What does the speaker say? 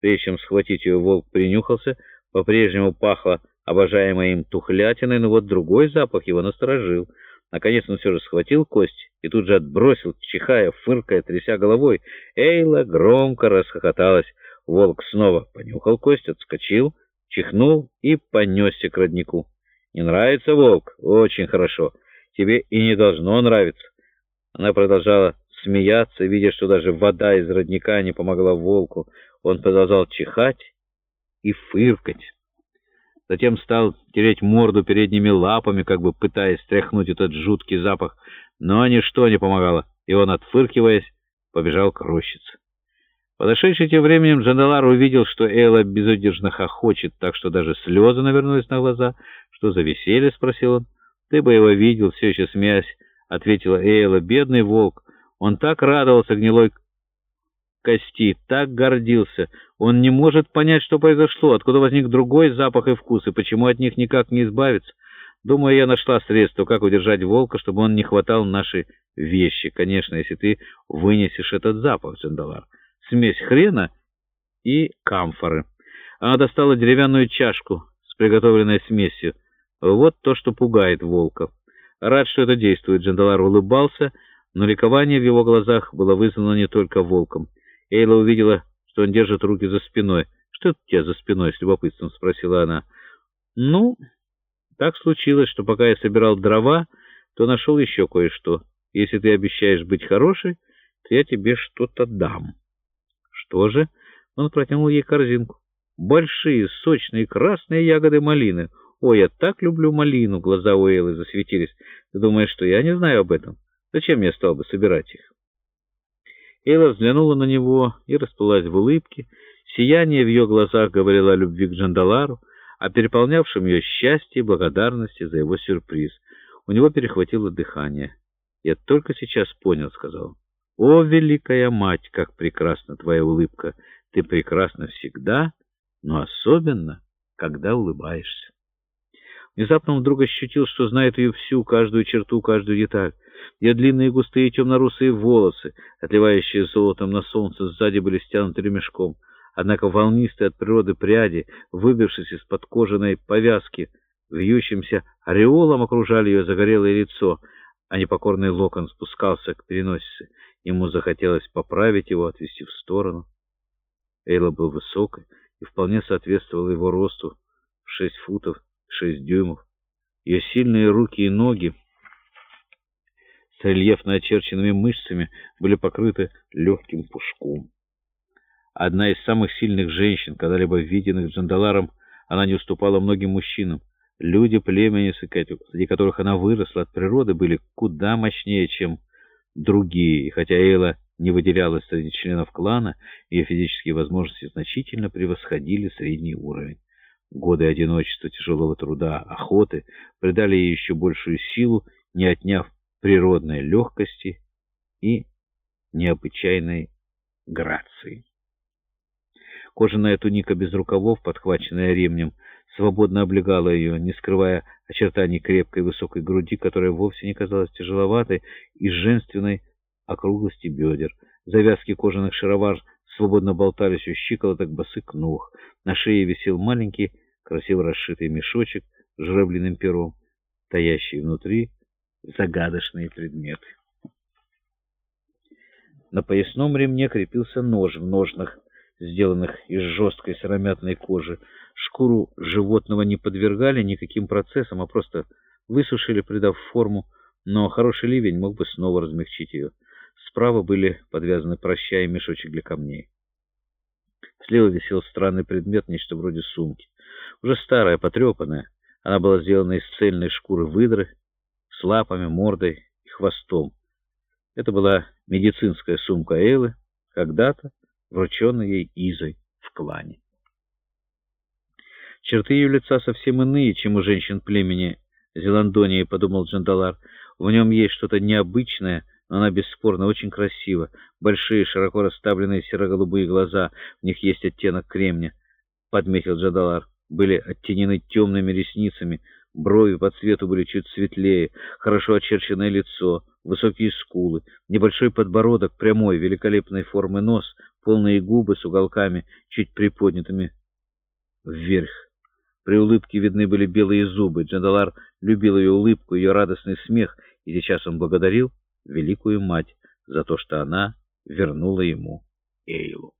Прежде чем схватить ее, волк принюхался, по-прежнему пахло обожаемой им тухлятиной, но вот другой запах его насторожил. Наконец он все же схватил кость и тут же отбросил, чихая, фыркая, тряся головой. Эйла громко расхохоталась. Волк снова понюхал кость, отскочил, чихнул и понесся к роднику. «Не нравится, волк? Очень хорошо. Тебе и не должно нравиться». Она продолжала смеяться, видя, что даже вода из родника не помогла волку. Он продолжал чихать и фыркать. Затем стал тереть морду передними лапами, как бы пытаясь стряхнуть этот жуткий запах, но ничто не помогало, и он, отфыркиваясь, побежал к рощице. Подошедший тем временем Джандалар увидел, что Эйла безудержно хохочет, так что даже слезы навернулись на глаза. «Что за веселье?» — спросил он. «Ты бы его видел, все еще смеясь», — ответила Эйла. «Бедный волк! Он так радовался гнилой кости, так гордился. Он не может понять, что произошло, откуда возник другой запах и вкус, и почему от них никак не избавиться. Думаю, я нашла средство, как удержать волка, чтобы он не хватал наши вещи. Конечно, если ты вынесешь этот запах, Джандалар. Смесь хрена и камфоры. Она достала деревянную чашку с приготовленной смесью. Вот то, что пугает волка. Рад, что это действует. Джандалар улыбался, но ликование в его глазах было вызвано не только волком. Эйла увидела, что он держит руки за спиной. «Что это у тебя за спиной?» — с любопытством спросила она. «Ну, так случилось, что пока я собирал дрова, то нашел еще кое-что. Если ты обещаешь быть хорошей, то я тебе что-то дам». «Что же?» — он протянул ей корзинку. «Большие, сочные, красные ягоды малины. Ой, я так люблю малину!» Глаза у Эйлы засветились. «Ты думаешь, что я не знаю об этом? Зачем я стал бы собирать их?» Эйла взглянула на него и расплылась в улыбке. Сияние в ее глазах говорило о любви к Джандалару, о переполнявшем ее счастье и благодарности за его сюрприз. У него перехватило дыхание. «Я только сейчас понял», — сказал. «О, великая мать, как прекрасна твоя улыбка! Ты прекрасна всегда, но особенно, когда улыбаешься». Внезапно он вдруг ощутил, что знает ее всю, каждую черту, каждую деталь. Ее длинные густые темно-русые волосы, отливающие золотом на солнце, сзади были стянуты ремешком. Однако волнистые от природы пряди, выбившись из-под кожаной повязки, вьющимся ореолом окружали ее загорелое лицо, а непокорный локон спускался к переносице. Ему захотелось поправить его, отвести в сторону. Эйла был высокой и вполне соответствовал его росту шесть футов шесть дюймов. Ее сильные руки и ноги с рельефно очерченными мышцами были покрыты легким пушком. Одна из самых сильных женщин, когда-либо виденных Джандаларом, она не уступала многим мужчинам. Люди племени, среди которых она выросла от природы, были куда мощнее, чем другие, и хотя Эйла не выделялась среди членов клана, ее физические возможности значительно превосходили средний уровень. Годы одиночества, тяжелого труда, охоты придали ей еще большую силу, не отняв природной легкости и необычайной грации. Кожаная туника без рукавов, подхваченная ремнем, свободно облегала ее, не скрывая очертаний крепкой высокой груди, которая вовсе не казалась тяжеловатой, и женственной округлости бедер. Завязки кожаных шаровар свободно болтались у щиколоток босых ног. На шее висел маленький, красиво расшитый мешочек с журавлиным пером, таящий внутри загадочные предметы. На поясном ремне крепился нож в ножнах, сделанных из жесткой сыромятной кожи. Шкуру животного не подвергали никаким процессам, а просто высушили, придав форму, но хороший ливень мог бы снова размягчить ее. Справа были подвязаны проща и мешочек для камней. Слева висел странный предмет, нечто вроде сумки. Уже старая, потрепанная, она была сделана из цельной шкуры выдры, с лапами, мордой и хвостом. Это была медицинская сумка Эйлы, когда-то врученная ей Изой в клане. Черты ее лица совсем иные, чем у женщин племени Зеландонии, подумал Джандалар. В нем есть что-то необычное, но она бесспорно очень красива. Большие, широко расставленные серо-голубые глаза, в них есть оттенок кремня, подметил Джандалар. Были оттенены темными ресницами, Брови по цвету были чуть светлее, хорошо очерченное лицо, высокие скулы, небольшой подбородок, прямой, великолепной формы нос, полные губы с уголками, чуть приподнятыми вверх. При улыбке видны были белые зубы. Джандалар любил ее улыбку, ее радостный смех, и сейчас он благодарил великую мать за то, что она вернула ему Эйлу.